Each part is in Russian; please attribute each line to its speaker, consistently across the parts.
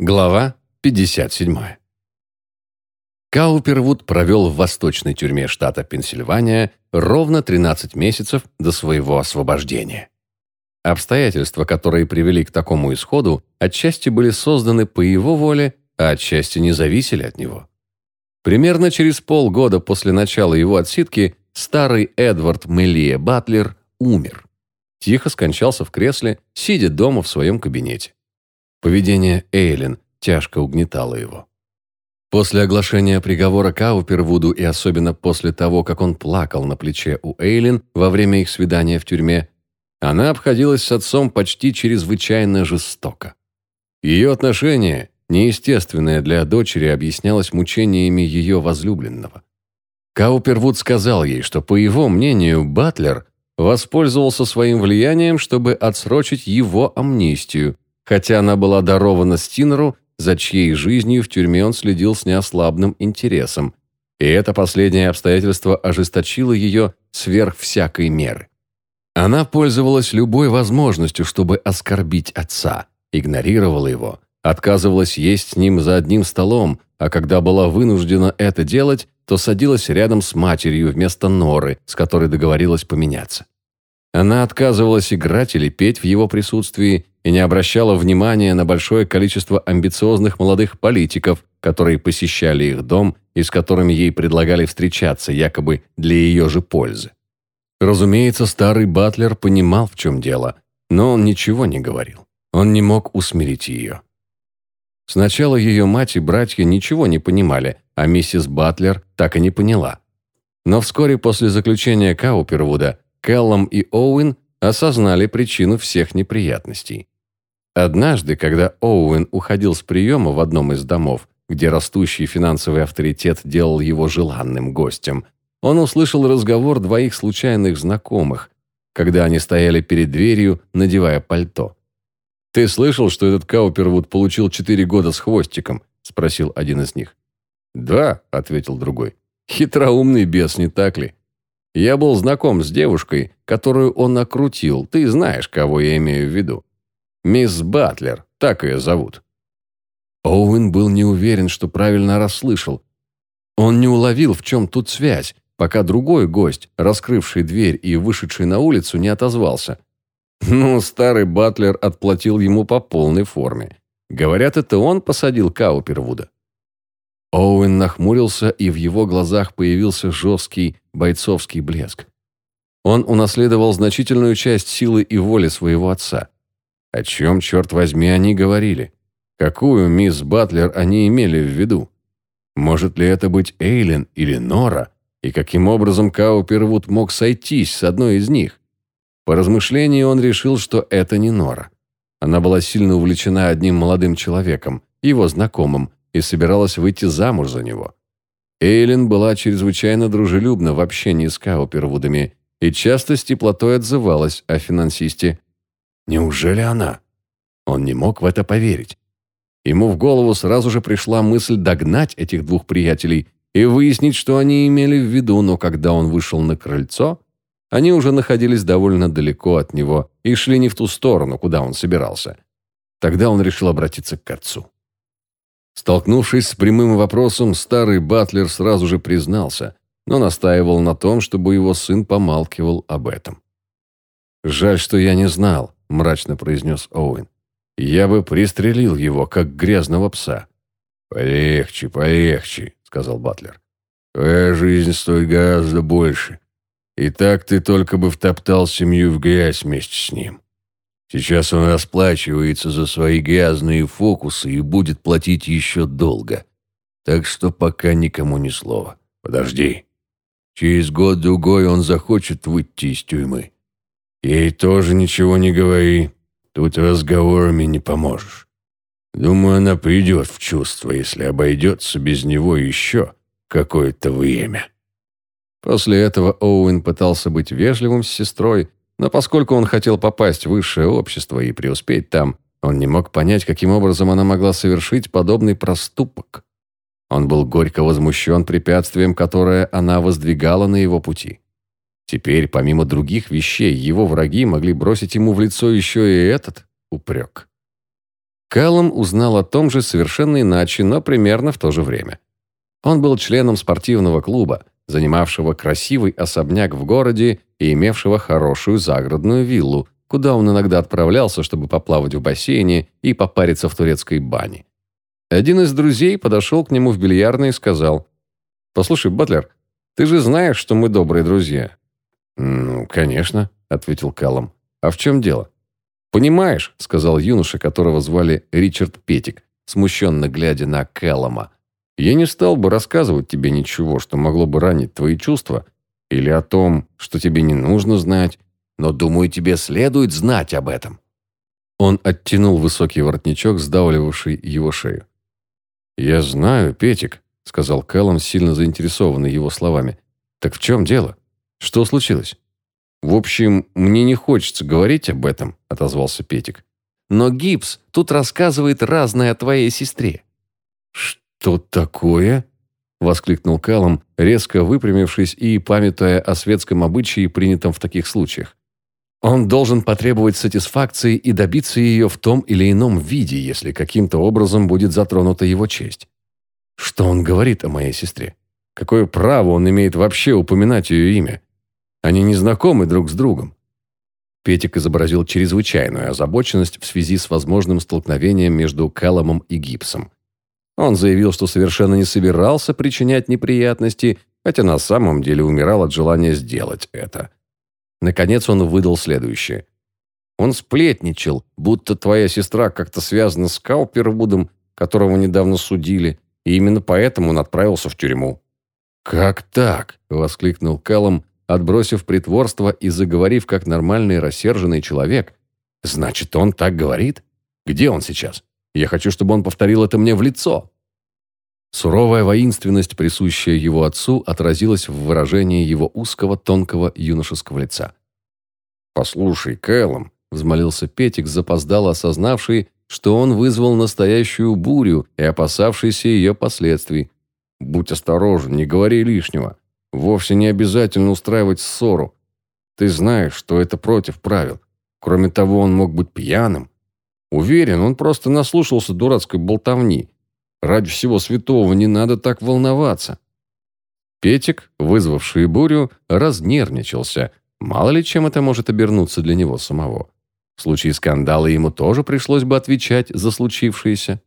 Speaker 1: Глава 57. Каупервуд провел в восточной тюрьме штата Пенсильвания ровно 13 месяцев до своего освобождения. Обстоятельства, которые привели к такому исходу, отчасти были созданы по его воле, а отчасти не зависели от него. Примерно через полгода после начала его отсидки старый Эдвард Мелия Батлер умер. Тихо скончался в кресле, сидя дома в своем кабинете. Поведение Эйлин тяжко угнетало его. После оглашения приговора Каупервуду и особенно после того, как он плакал на плече у Эйлин во время их свидания в тюрьме, она обходилась с отцом почти чрезвычайно жестоко. Ее отношение, неестественное для дочери, объяснялось мучениями ее возлюбленного. Каупервуд сказал ей, что, по его мнению, Батлер воспользовался своим влиянием, чтобы отсрочить его амнистию, хотя она была дарована Стинеру, за чьей жизнью в тюрьме он следил с неослабным интересом, и это последнее обстоятельство ожесточило ее сверх всякой меры. Она пользовалась любой возможностью, чтобы оскорбить отца, игнорировала его, отказывалась есть с ним за одним столом, а когда была вынуждена это делать, то садилась рядом с матерью вместо Норы, с которой договорилась поменяться. Она отказывалась играть или петь в его присутствии и не обращала внимания на большое количество амбициозных молодых политиков, которые посещали их дом и с которыми ей предлагали встречаться, якобы для ее же пользы. Разумеется, старый батлер понимал, в чем дело, но он ничего не говорил. Он не мог усмирить ее. Сначала ее мать и братья ничего не понимали, а миссис Батлер так и не поняла. Но вскоре после заключения Каупервуда Келлом и Оуэн осознали причину всех неприятностей. Однажды, когда Оуэн уходил с приема в одном из домов, где растущий финансовый авторитет делал его желанным гостем, он услышал разговор двоих случайных знакомых, когда они стояли перед дверью, надевая пальто. «Ты слышал, что этот Каупервуд получил четыре года с хвостиком?» – спросил один из них. «Да», – ответил другой. «Хитроумный бес, не так ли? Я был знаком с девушкой, которую он накрутил. Ты знаешь, кого я имею в виду. Мисс Батлер, так ее зовут». Оуэн был не уверен, что правильно расслышал. Он не уловил, в чем тут связь, пока другой гость, раскрывший дверь и вышедший на улицу, не отозвался. Ну, старый Батлер отплатил ему по полной форме. Говорят, это он посадил Каупервуда. Оуэн нахмурился, и в его глазах появился жесткий бойцовский блеск. Он унаследовал значительную часть силы и воли своего отца. О чем, черт возьми, они говорили? Какую мисс Батлер они имели в виду? Может ли это быть Эйлен или Нора? И каким образом Каупервуд мог сойтись с одной из них? По размышлению он решил, что это не Нора. Она была сильно увлечена одним молодым человеком, его знакомым, и собиралась выйти замуж за него. Эйлин была чрезвычайно дружелюбна в общении с Каупервудами и часто с теплотой отзывалась о финансисте Неужели она? Он не мог в это поверить. Ему в голову сразу же пришла мысль догнать этих двух приятелей и выяснить, что они имели в виду, но когда он вышел на крыльцо, они уже находились довольно далеко от него и шли не в ту сторону, куда он собирался. Тогда он решил обратиться к отцу. Столкнувшись с прямым вопросом, старый батлер сразу же признался, но настаивал на том, чтобы его сын помалкивал об этом. «Жаль, что я не знал мрачно произнес Оуэн. «Я бы пристрелил его, как грязного пса». «Полегче, полегче», — сказал Батлер. «Твоя жизнь стоит гораздо больше. И так ты только бы втоптал семью в грязь вместе с ним. Сейчас он расплачивается за свои грязные фокусы и будет платить еще долго. Так что пока никому ни слова. Подожди. Через год-другой он захочет выйти из тюрьмы. Ей тоже ничего не говори. Тут разговорами не поможешь. Думаю, она придет в чувство, если обойдется без него еще какое-то время». После этого Оуэн пытался быть вежливым с сестрой, но поскольку он хотел попасть в высшее общество и преуспеть там, он не мог понять, каким образом она могла совершить подобный проступок. Он был горько возмущен препятствием, которое она воздвигала на его пути. Теперь, помимо других вещей, его враги могли бросить ему в лицо еще и этот упрек. Кэллом узнал о том же совершенно иначе, но примерно в то же время. Он был членом спортивного клуба, занимавшего красивый особняк в городе и имевшего хорошую загородную виллу, куда он иногда отправлялся, чтобы поплавать в бассейне и попариться в турецкой бане. Один из друзей подошел к нему в бильярдной и сказал, «Послушай, Батлер, ты же знаешь, что мы добрые друзья». «Ну, конечно», — ответил Каллом. «А в чем дело?» «Понимаешь», — сказал юноша, которого звали Ричард Петик, смущенно глядя на Кэллома. «Я не стал бы рассказывать тебе ничего, что могло бы ранить твои чувства, или о том, что тебе не нужно знать, но, думаю, тебе следует знать об этом». Он оттянул высокий воротничок, сдавливавший его шею. «Я знаю, Петик», — сказал Кэллом, сильно заинтересованный его словами. «Так в чем дело? Что случилось?» «В общем, мне не хочется говорить об этом», — отозвался Петик. «Но Гипс тут рассказывает разное о твоей сестре». «Что такое?» — воскликнул Калом, резко выпрямившись и памятуя о светском обычае, принятом в таких случаях. Он должен потребовать сатисфакции и добиться ее в том или ином виде, если каким-то образом будет затронута его честь. Что он говорит о моей сестре? Какое право он имеет вообще упоминать ее имя? Они не знакомы друг с другом. Петик изобразил чрезвычайную озабоченность в связи с возможным столкновением между Кэлломом и Гибсом. Он заявил, что совершенно не собирался причинять неприятности, хотя на самом деле умирал от желания сделать это – Наконец он выдал следующее. Он сплетничал, будто твоя сестра как-то связана с Каупервудом, которого недавно судили, и именно поэтому он отправился в тюрьму. «Как так?» – воскликнул Кэллом, отбросив притворство и заговорив как нормальный рассерженный человек. «Значит, он так говорит? Где он сейчас? Я хочу, чтобы он повторил это мне в лицо». Суровая воинственность, присущая его отцу, отразилась в выражении его узкого, тонкого юношеского лица. «Послушай, Кэллом», — взмолился Петик, запоздало осознавший, что он вызвал настоящую бурю и опасавшийся ее последствий. «Будь осторожен, не говори лишнего. Вовсе не обязательно устраивать ссору. Ты знаешь, что это против правил. Кроме того, он мог быть пьяным. Уверен, он просто наслушался дурацкой болтовни» Ради всего святого не надо так волноваться. Петик, вызвавший бурю, разнервничался. Мало ли чем это может обернуться для него самого. В случае скандала ему тоже пришлось бы отвечать за случившееся.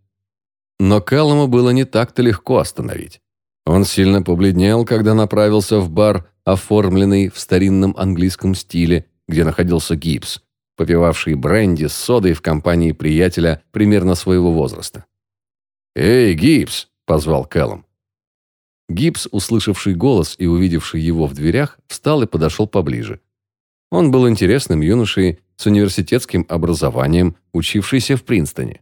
Speaker 1: Но Каллому было не так-то легко остановить. Он сильно побледнел, когда направился в бар, оформленный в старинном английском стиле, где находился Гибс, попивавший бренди с содой в компании приятеля примерно своего возраста. «Эй, Гибс!» – позвал Кэллом. Гибс, услышавший голос и увидевший его в дверях, встал и подошел поближе. Он был интересным юношей с университетским образованием, учившийся в Принстоне.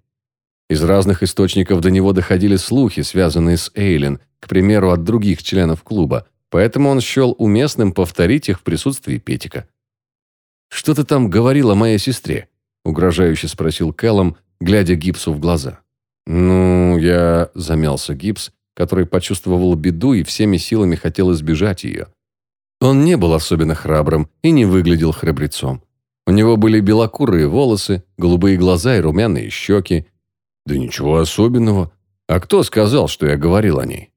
Speaker 1: Из разных источников до него доходили слухи, связанные с Эйлин, к примеру, от других членов клуба, поэтому он счел уместным повторить их в присутствии Петика. «Что ты там говорил о моей сестре?» – угрожающе спросил Кэллом, глядя Гибсу в глаза. «Ну, я...» – замялся Гипс, который почувствовал беду и всеми силами хотел избежать ее. Он не был особенно храбрым и не выглядел храбрецом. У него были белокурые волосы, голубые глаза и румяные щеки. Да ничего особенного. А кто сказал, что я говорил о ней?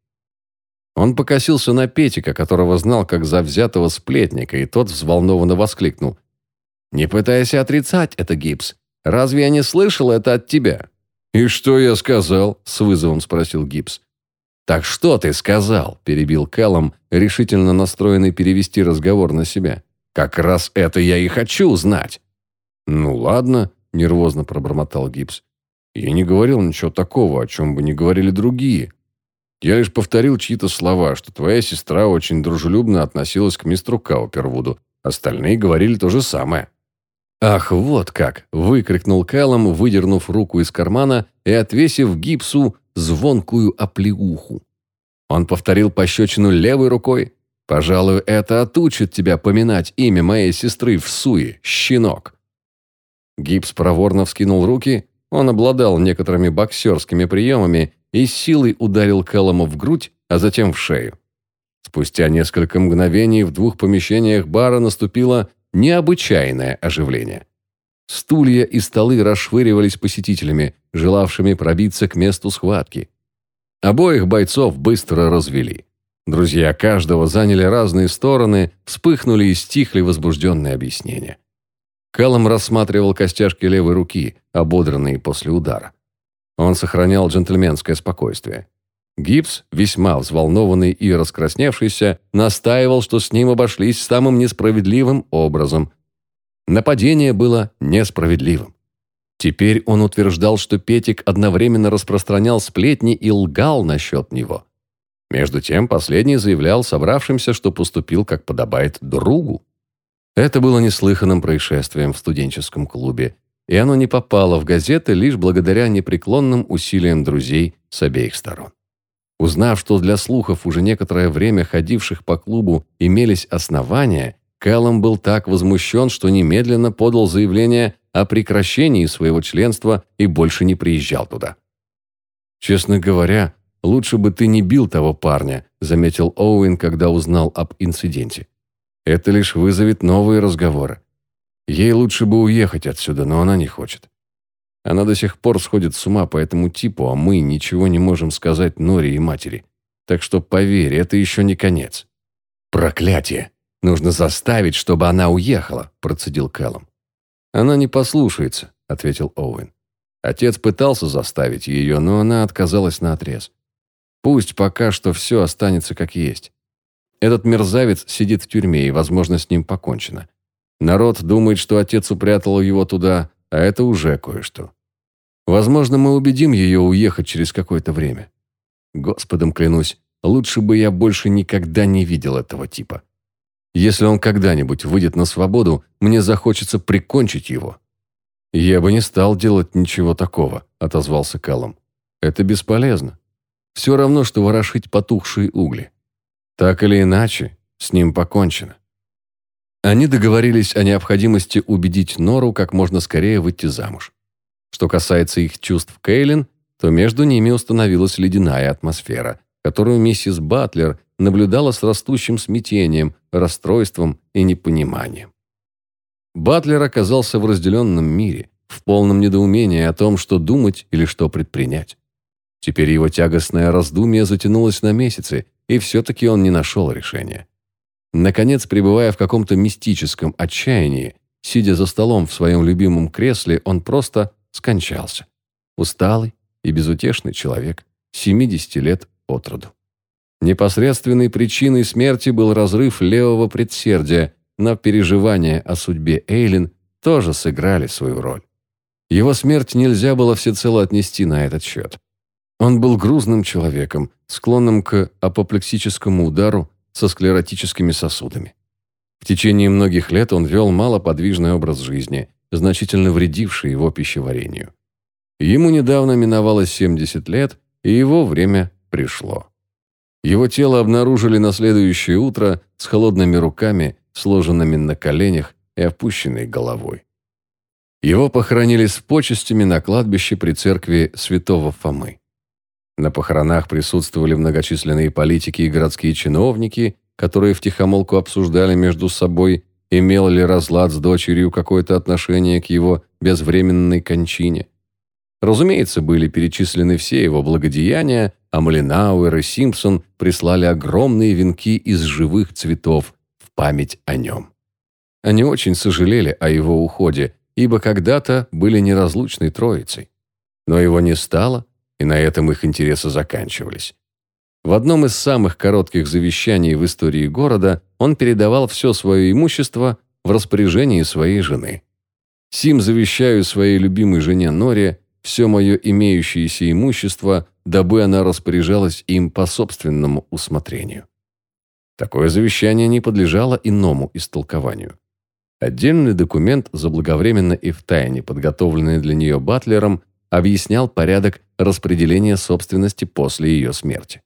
Speaker 1: Он покосился на Петика, которого знал как завзятого сплетника, и тот взволнованно воскликнул. «Не пытайся отрицать это, Гипс. Разве я не слышал это от тебя?» «И что я сказал?» – с вызовом спросил Гибс. «Так что ты сказал?» – перебил Кэллом, решительно настроенный перевести разговор на себя. «Как раз это я и хочу знать». «Ну ладно», – нервозно пробормотал Гибс. «Я не говорил ничего такого, о чем бы не говорили другие. Я лишь повторил чьи-то слова, что твоя сестра очень дружелюбно относилась к мистеру Каупервуду. Остальные говорили то же самое». «Ах, вот как!» – выкрикнул Кэллом, выдернув руку из кармана и отвесив гипсу звонкую оплеуху. Он повторил пощечину левой рукой. «Пожалуй, это отучит тебя поминать имя моей сестры в суе, щенок!» Гипс проворно вскинул руки, он обладал некоторыми боксерскими приемами и силой ударил Кэллома в грудь, а затем в шею. Спустя несколько мгновений в двух помещениях бара наступило необычайное оживление. Стулья и столы расшвыривались посетителями, желавшими пробиться к месту схватки. Обоих бойцов быстро развели. Друзья каждого заняли разные стороны, вспыхнули и стихли возбужденные объяснения. Кэллом рассматривал костяшки левой руки, ободранные после удара. Он сохранял джентльменское спокойствие. Гибс, весьма взволнованный и раскрасневшийся, настаивал, что с ним обошлись самым несправедливым образом. Нападение было несправедливым. Теперь он утверждал, что Петик одновременно распространял сплетни и лгал насчет него. Между тем, последний заявлял собравшимся, что поступил, как подобает, другу. Это было неслыханным происшествием в студенческом клубе, и оно не попало в газеты лишь благодаря непреклонным усилиям друзей с обеих сторон. Узнав, что для слухов уже некоторое время ходивших по клубу имелись основания, Кэллом был так возмущен, что немедленно подал заявление о прекращении своего членства и больше не приезжал туда. «Честно говоря, лучше бы ты не бил того парня», заметил Оуэн, когда узнал об инциденте. «Это лишь вызовет новые разговоры. Ей лучше бы уехать отсюда, но она не хочет. Она до сих пор сходит с ума по этому типу, а мы ничего не можем сказать Норе и матери. Так что поверь, это еще не конец. Проклятие! Нужно заставить, чтобы она уехала, процедил Кэллом. Она не послушается, ответил Оуэн. Отец пытался заставить ее, но она отказалась на отрез. Пусть пока что все останется как есть. Этот мерзавец сидит в тюрьме, и, возможно, с ним покончено. Народ думает, что отец упрятал его туда, а это уже кое-что. Возможно, мы убедим ее уехать через какое-то время. Господом клянусь, лучше бы я больше никогда не видел этого типа. Если он когда-нибудь выйдет на свободу, мне захочется прикончить его. Я бы не стал делать ничего такого, отозвался Кэллом. Это бесполезно. Все равно, что ворошить потухшие угли. Так или иначе, с ним покончено. Они договорились о необходимости убедить Нору как можно скорее выйти замуж. Что касается их чувств Кейлин, то между ними установилась ледяная атмосфера, которую миссис Батлер наблюдала с растущим смятением, расстройством и непониманием. Батлер оказался в разделенном мире, в полном недоумении о том, что думать или что предпринять. Теперь его тягостное раздумье затянулось на месяцы, и все-таки он не нашел решения. Наконец, пребывая в каком-то мистическом отчаянии, сидя за столом в своем любимом кресле, он просто скончался. Усталый и безутешный человек, 70 лет от роду. Непосредственной причиной смерти был разрыв левого предсердия, но переживания о судьбе Эйлин тоже сыграли свою роль. Его смерть нельзя было всецело отнести на этот счет. Он был грузным человеком, склонным к апоплексическому удару со склеротическими сосудами. В течение многих лет он вел малоподвижный образ жизни, значительно вредивший его пищеварению. Ему недавно миновалось 70 лет, и его время пришло. Его тело обнаружили на следующее утро с холодными руками, сложенными на коленях и опущенной головой. Его похоронили с почестями на кладбище при церкви святого Фомы. На похоронах присутствовали многочисленные политики и городские чиновники, которые втихомолку обсуждали между собой Имел ли разлад с дочерью какое-то отношение к его безвременной кончине? Разумеется, были перечислены все его благодеяния, а Малинауэр и Симпсон прислали огромные венки из живых цветов в память о нем. Они очень сожалели о его уходе, ибо когда-то были неразлучной троицей. Но его не стало, и на этом их интересы заканчивались. В одном из самых коротких завещаний в истории города он передавал все свое имущество в распоряжении своей жены. «Сим завещаю своей любимой жене Норе все мое имеющееся имущество, дабы она распоряжалась им по собственному усмотрению». Такое завещание не подлежало иному истолкованию. Отдельный документ, заблаговременно и втайне подготовленный для нее Батлером, объяснял порядок распределения собственности после ее смерти.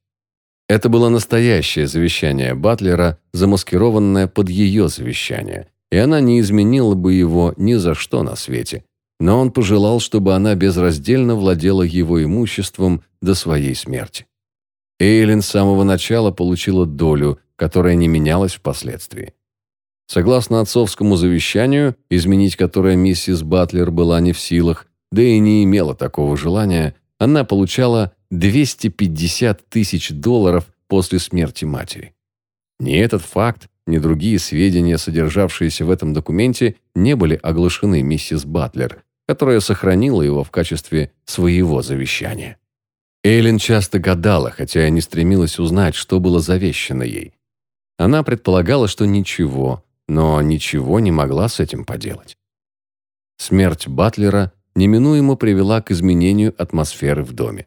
Speaker 1: Это было настоящее завещание Батлера, замаскированное под ее завещание, и она не изменила бы его ни за что на свете. Но он пожелал, чтобы она безраздельно владела его имуществом до своей смерти. Эйлин с самого начала получила долю, которая не менялась впоследствии. Согласно отцовскому завещанию, изменить которое миссис Батлер была не в силах, да и не имела такого желания, она получала 250 тысяч долларов после смерти матери. Ни этот факт, ни другие сведения, содержавшиеся в этом документе, не были оглашены миссис Батлер, которая сохранила его в качестве своего завещания. Эйлин часто гадала, хотя и не стремилась узнать, что было завещано ей. Она предполагала, что ничего, но ничего не могла с этим поделать. Смерть Батлера неминуемо привела к изменению атмосферы в доме.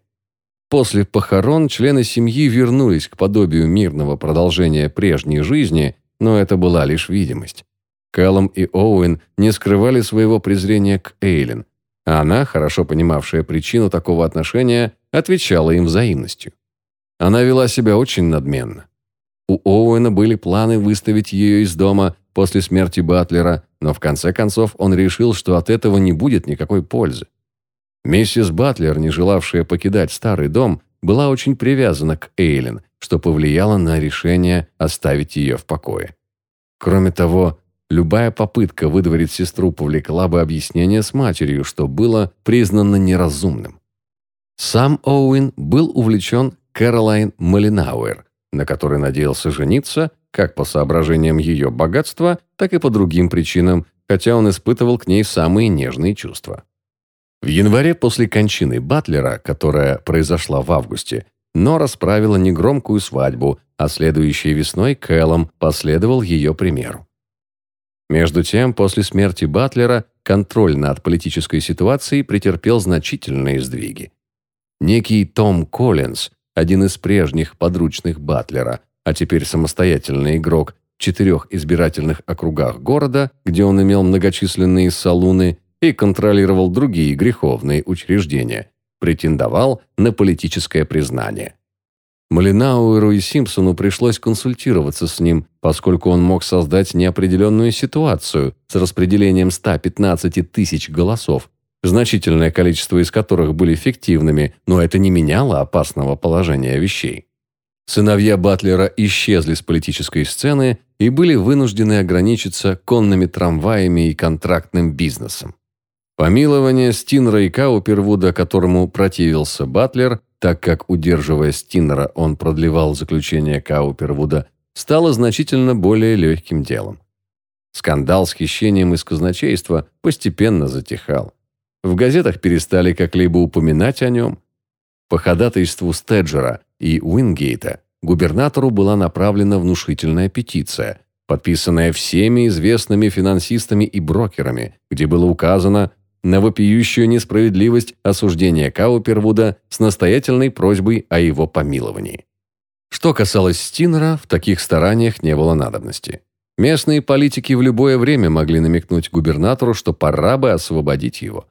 Speaker 1: После похорон члены семьи вернулись к подобию мирного продолжения прежней жизни, но это была лишь видимость. Кэллом и Оуэн не скрывали своего презрения к Эйлин, а она, хорошо понимавшая причину такого отношения, отвечала им взаимностью. Она вела себя очень надменно. У Оуэна были планы выставить ее из дома после смерти Батлера, но в конце концов он решил, что от этого не будет никакой пользы. Миссис Батлер, не желавшая покидать старый дом, была очень привязана к Эйлин, что повлияло на решение оставить ее в покое. Кроме того, любая попытка выдворить сестру повлекла бы объяснение с матерью, что было признано неразумным. Сам Оуэн был увлечен Кэролайн Малинауэр, на которой надеялся жениться как по соображениям ее богатства, так и по другим причинам, хотя он испытывал к ней самые нежные чувства. В январе после кончины Батлера, которая произошла в августе, Нора справила негромкую свадьбу, а следующей весной Кэллом последовал ее примеру. Между тем, после смерти Батлера контроль над политической ситуацией претерпел значительные сдвиги. Некий Том Коллинз, один из прежних подручных Батлера, а теперь самостоятельный игрок в четырех избирательных округах города, где он имел многочисленные салуны и контролировал другие греховные учреждения, претендовал на политическое признание. Малинауэру и Симпсону пришлось консультироваться с ним, поскольку он мог создать неопределенную ситуацию с распределением 115 тысяч голосов, значительное количество из которых были фиктивными, но это не меняло опасного положения вещей. Сыновья Батлера исчезли с политической сцены и были вынуждены ограничиться конными трамваями и контрактным бизнесом. Помилование Стинера и Каупервуда, которому противился Батлер, так как, удерживая Стинера, он продлевал заключение Каупервуда, стало значительно более легким делом. Скандал с хищением из казначейства постепенно затихал. В газетах перестали как-либо упоминать о нем. По ходатайству Стеджера и Уингейта губернатору была направлена внушительная петиция, подписанная всеми известными финансистами и брокерами, где было указано на вопиющую несправедливость осуждения Каупервуда с настоятельной просьбой о его помиловании. Что касалось Стинера, в таких стараниях не было надобности. Местные политики в любое время могли намекнуть губернатору, что пора бы освободить его.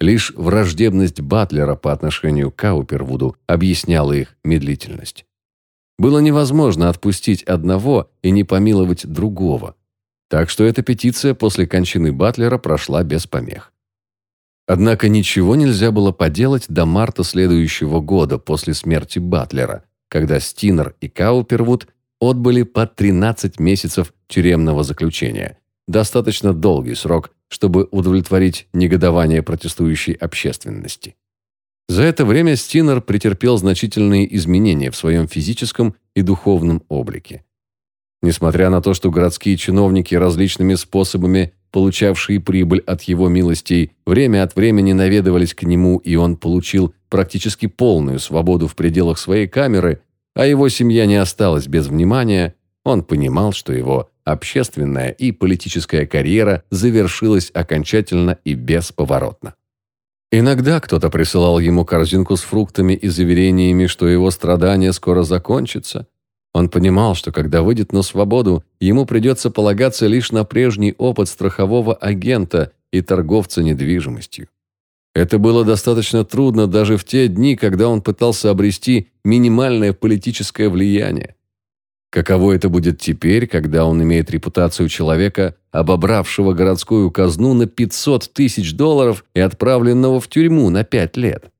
Speaker 1: Лишь враждебность Батлера по отношению к Каупервуду объясняла их медлительность. Было невозможно отпустить одного и не помиловать другого. Так что эта петиция после кончины Батлера прошла без помех. Однако ничего нельзя было поделать до марта следующего года после смерти Батлера, когда Стинер и Каупервуд отбыли по 13 месяцев тюремного заключения, достаточно долгий срок, чтобы удовлетворить негодование протестующей общественности. За это время Стинер претерпел значительные изменения в своем физическом и духовном облике. Несмотря на то, что городские чиновники различными способами, получавшие прибыль от его милостей, время от времени наведывались к нему, и он получил практически полную свободу в пределах своей камеры, а его семья не осталась без внимания, он понимал, что его общественная и политическая карьера завершилась окончательно и бесповоротно. Иногда кто-то присылал ему корзинку с фруктами и заверениями, что его страдания скоро закончатся. Он понимал, что когда выйдет на свободу, ему придется полагаться лишь на прежний опыт страхового агента и торговца недвижимостью. Это было достаточно трудно даже в те дни, когда он пытался обрести минимальное политическое влияние. Каково это будет теперь, когда он имеет репутацию человека, обобравшего городскую казну на 500 тысяч долларов и отправленного в тюрьму на 5 лет?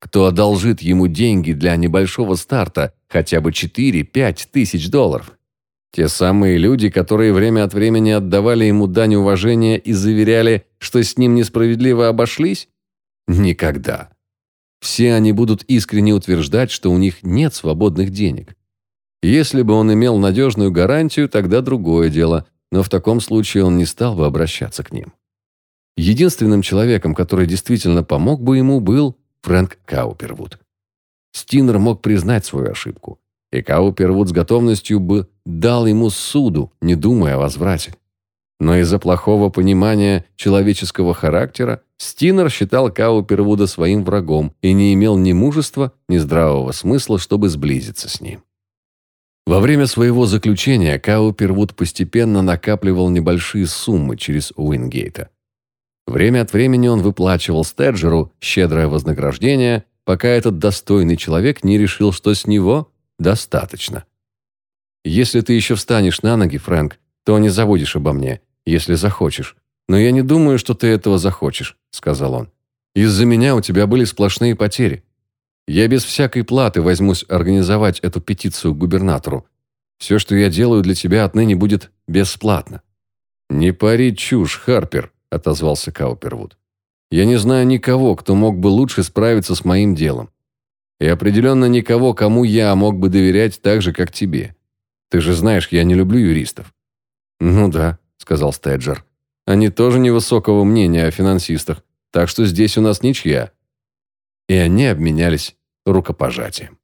Speaker 1: Кто одолжит ему деньги для небольшого старта, хотя бы 4-5 тысяч долларов? Те самые люди, которые время от времени отдавали ему дань уважения и заверяли, что с ним несправедливо обошлись? Никогда. Все они будут искренне утверждать, что у них нет свободных денег. Если бы он имел надежную гарантию, тогда другое дело, но в таком случае он не стал бы обращаться к ним. Единственным человеком, который действительно помог бы ему, был Фрэнк Каупервуд. Стинер мог признать свою ошибку, и Каупервуд с готовностью бы дал ему суду, не думая о возврате. Но из-за плохого понимания человеческого характера Стинер считал Каупервуда своим врагом и не имел ни мужества, ни здравого смысла, чтобы сблизиться с ним. Во время своего заключения Каупервуд постепенно накапливал небольшие суммы через Уингейта. Время от времени он выплачивал Стеджеру щедрое вознаграждение, пока этот достойный человек не решил, что с него достаточно. «Если ты еще встанешь на ноги, Фрэнк, то не забудешь обо мне, если захочешь. Но я не думаю, что ты этого захочешь», — сказал он. «Из-за меня у тебя были сплошные потери. Я без всякой платы возьмусь организовать эту петицию к губернатору. Все, что я делаю для тебя отныне будет бесплатно». «Не пари чушь, Харпер», — отозвался Каупервуд. «Я не знаю никого, кто мог бы лучше справиться с моим делом. И определенно никого, кому я мог бы доверять так же, как тебе. Ты же знаешь, я не люблю юристов». «Ну да», — сказал Стеджер. «Они тоже невысокого мнения о финансистах, так что здесь у нас ничья и они обменялись рукопожатием.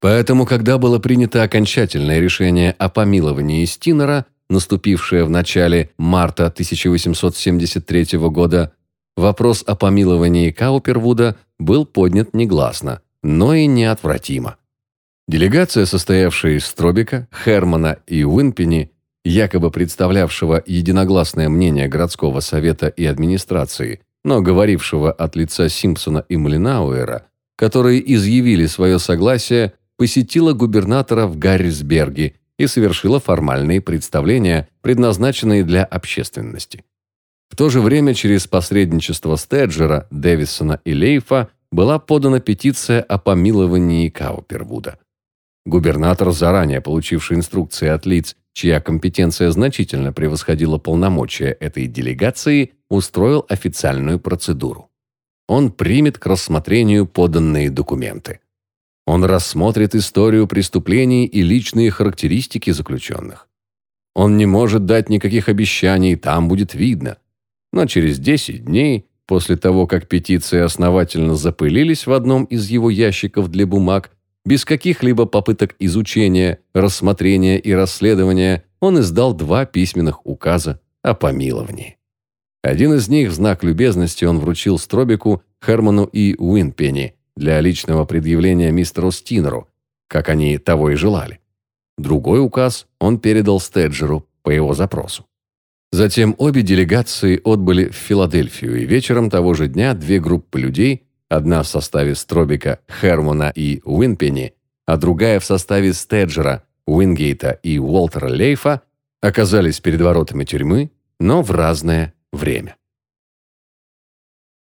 Speaker 1: Поэтому, когда было принято окончательное решение о помиловании Стинера, наступившее в начале марта 1873 года, вопрос о помиловании Каупервуда был поднят негласно, но и неотвратимо. Делегация, состоявшая из Стробика, Хермана и Уинпени, якобы представлявшего единогласное мнение городского совета и администрации, но говорившего от лица Симпсона и Малинауэра, которые изъявили свое согласие, посетила губернатора в Гаррисберге и совершила формальные представления, предназначенные для общественности. В то же время через посредничество Стеджера, Дэвисона и Лейфа была подана петиция о помиловании Каупервуда. Губернатор, заранее получивший инструкции от лиц, чья компетенция значительно превосходила полномочия этой делегации, устроил официальную процедуру. Он примет к рассмотрению поданные документы. Он рассмотрит историю преступлений и личные характеристики заключенных. Он не может дать никаких обещаний, там будет видно. Но через 10 дней, после того, как петиции основательно запылились в одном из его ящиков для бумаг, без каких-либо попыток изучения, рассмотрения и расследования он издал два письменных указа о помиловании. Один из них в знак любезности он вручил Стробику, Херману и Уинпенни для личного предъявления мистеру Стинеру, как они того и желали. Другой указ он передал Стеджеру по его запросу. Затем обе делегации отбыли в Филадельфию, и вечером того же дня две группы людей Одна в составе Стробика, Хермона и Уинпенни, а другая в составе Стеджера, Уингейта и Уолтера Лейфа оказались перед воротами тюрьмы, но в разное время.